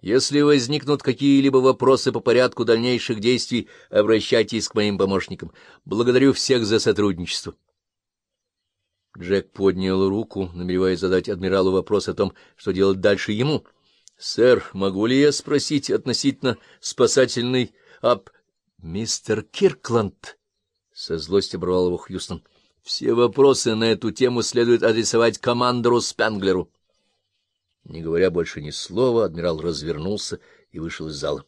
Если возникнут какие-либо вопросы по порядку дальнейших действий, обращайтесь к моим помощникам. Благодарю всех за сотрудничество. Джек поднял руку, намереваясь задать адмиралу вопрос о том, что делать дальше ему. — Сэр, могу ли я спросить относительно спасательной об... — Мистер Киркланд, — со злостью оборвал его Хьюстон, — все вопросы на эту тему следует адресовать командору Спенглеру. Не говоря больше ни слова, адмирал развернулся и вышел из зала.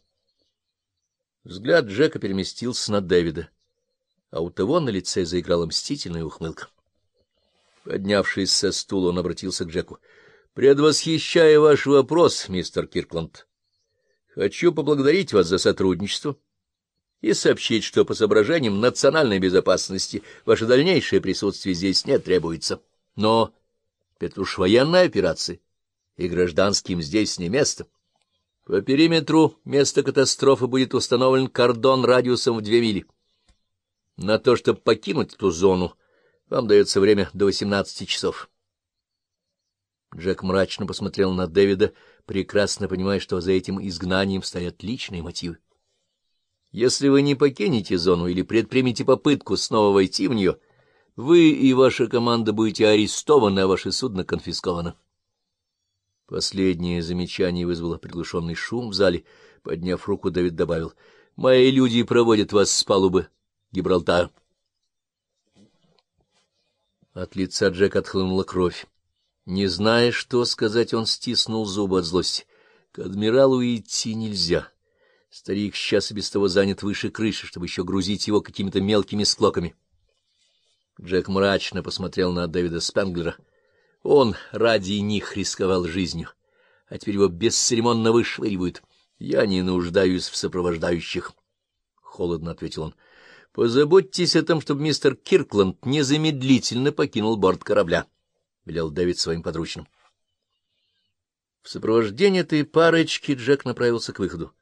Взгляд Джека переместился на Дэвида, а у того на лице заиграла мстительная ухмылка. Поднявшись со стула, он обратился к Джеку. — Предвосхищая ваш вопрос, мистер Киркланд, хочу поблагодарить вас за сотрудничество и сообщить, что по соображениям национальной безопасности ваше дальнейшее присутствие здесь не требуется. Но уж военная операция и гражданским здесь не место. По периметру места катастрофы будет установлен кордон радиусом в две мили. На то, чтобы покинуть эту зону, вам дается время до восемнадцати часов. Джек мрачно посмотрел на Дэвида, прекрасно понимая, что за этим изгнанием стоят личные мотивы. Если вы не покинете зону или предпримете попытку снова войти в нее, вы и ваша команда будете арестованы, а ваше судно конфисковано. Последнее замечание вызвало приглушенный шум в зале. Подняв руку, Давид добавил, — Мои люди проводят вас с палубы Гибралтара. От лица Джека отхлынула кровь. Не зная, что сказать, он стиснул зубы от злости. К адмиралу идти нельзя. Старик сейчас и без того занят выше крыши, чтобы еще грузить его какими-то мелкими склоками. Джек мрачно посмотрел на Дэвида Спенглера — он ради них рисковал жизнью, а теперь его бесцеремонно вышвыривают. Я не нуждаюсь в сопровождающих. Холодно ответил он. — Позаботьтесь о том, чтобы мистер Киркланд незамедлительно покинул борт корабля, — велел Дэвид своим подручным. В сопровождении этой парочки Джек направился к выходу.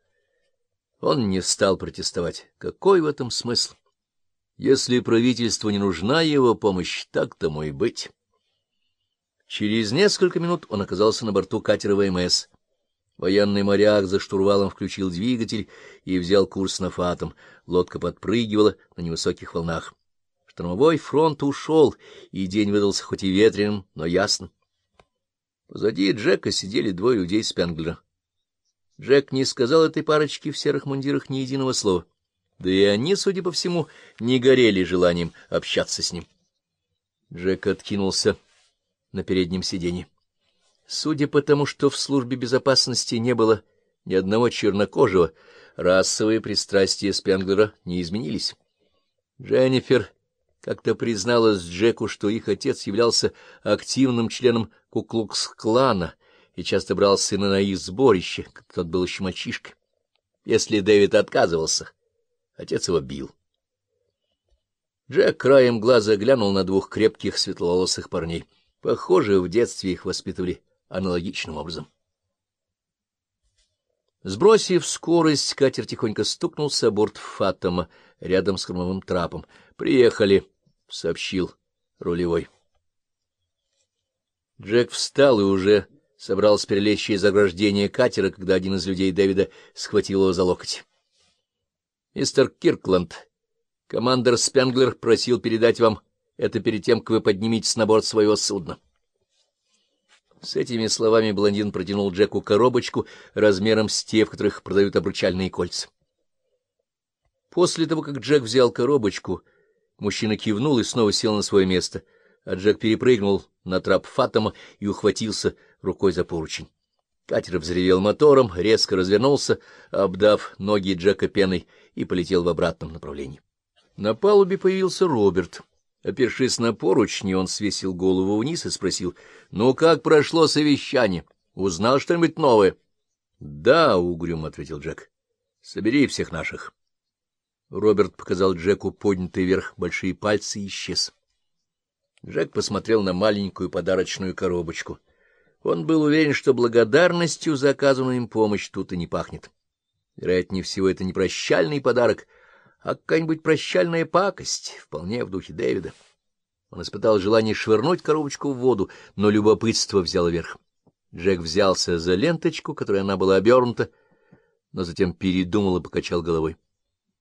Он не стал протестовать. Какой в этом смысл? Если правительству не нужна его помощь, так тому и быть. Через несколько минут он оказался на борту катера ВМС. Военный моряк за штурвалом включил двигатель и взял курс на фатом. Лодка подпрыгивала на невысоких волнах. Штормовой фронт ушел, и день выдался хоть и ветреным, но ясным. Позади Джека сидели двое людей Спенглера. Джек не сказал этой парочке в серых мундирах ни единого слова. Да и они, судя по всему, не горели желанием общаться с ним. Джек откинулся на переднем сиденье. Судя по тому, что в службе безопасности не было ни одного чернокожего, расовые пристрастия Спенглера не изменились. Дженнифер как-то призналась Джеку, что их отец являлся активным членом Куклукс-клана и часто брал сына на их сборище, как тот был еще мальчишкой. Если Дэвид отказывался, отец его бил. Джек краем глаза глянул на двух крепких светловолосых парней — Похоже, в детстве их воспитывали аналогичным образом. Сбросив скорость, катер тихонько стукнулся о борт Фатома рядом с кормовым трапом. «Приехали», — сообщил рулевой. Джек встал и уже собрался перелезть через ограждение катера, когда один из людей Дэвида схватил его за локоть. — Мистер Киркланд, командор Спенглер просил передать вам это перед тем, как вы подниметесь на борт своего судна. С этими словами блондин протянул Джеку коробочку размером с те, в которых продают обручальные кольца. После того, как Джек взял коробочку, мужчина кивнул и снова сел на свое место, а Джек перепрыгнул на трап Фатома и ухватился рукой за поручень. Катер взревел мотором, резко развернулся, обдав ноги Джека пеной, и полетел в обратном направлении. На палубе появился Роберт. Опершись на поручни, он свесил голову вниз и спросил, — Ну, как прошло совещание? Узнал что-нибудь новое? — Да, — угрюмо ответил Джек. — Собери всех наших. Роберт показал Джеку поднятые вверх большие пальцы и исчез. Джек посмотрел на маленькую подарочную коробочку. Он был уверен, что благодарностью за оказанную им помощь тут и не пахнет. Вероятнее всего, это не прощальный подарок — а какая-нибудь прощальная пакость, вполне в духе Дэвида. Он испытал желание швырнуть коробочку в воду, но любопытство взяло верх. Джек взялся за ленточку, которой она была обернута, но затем передумал и покачал головой.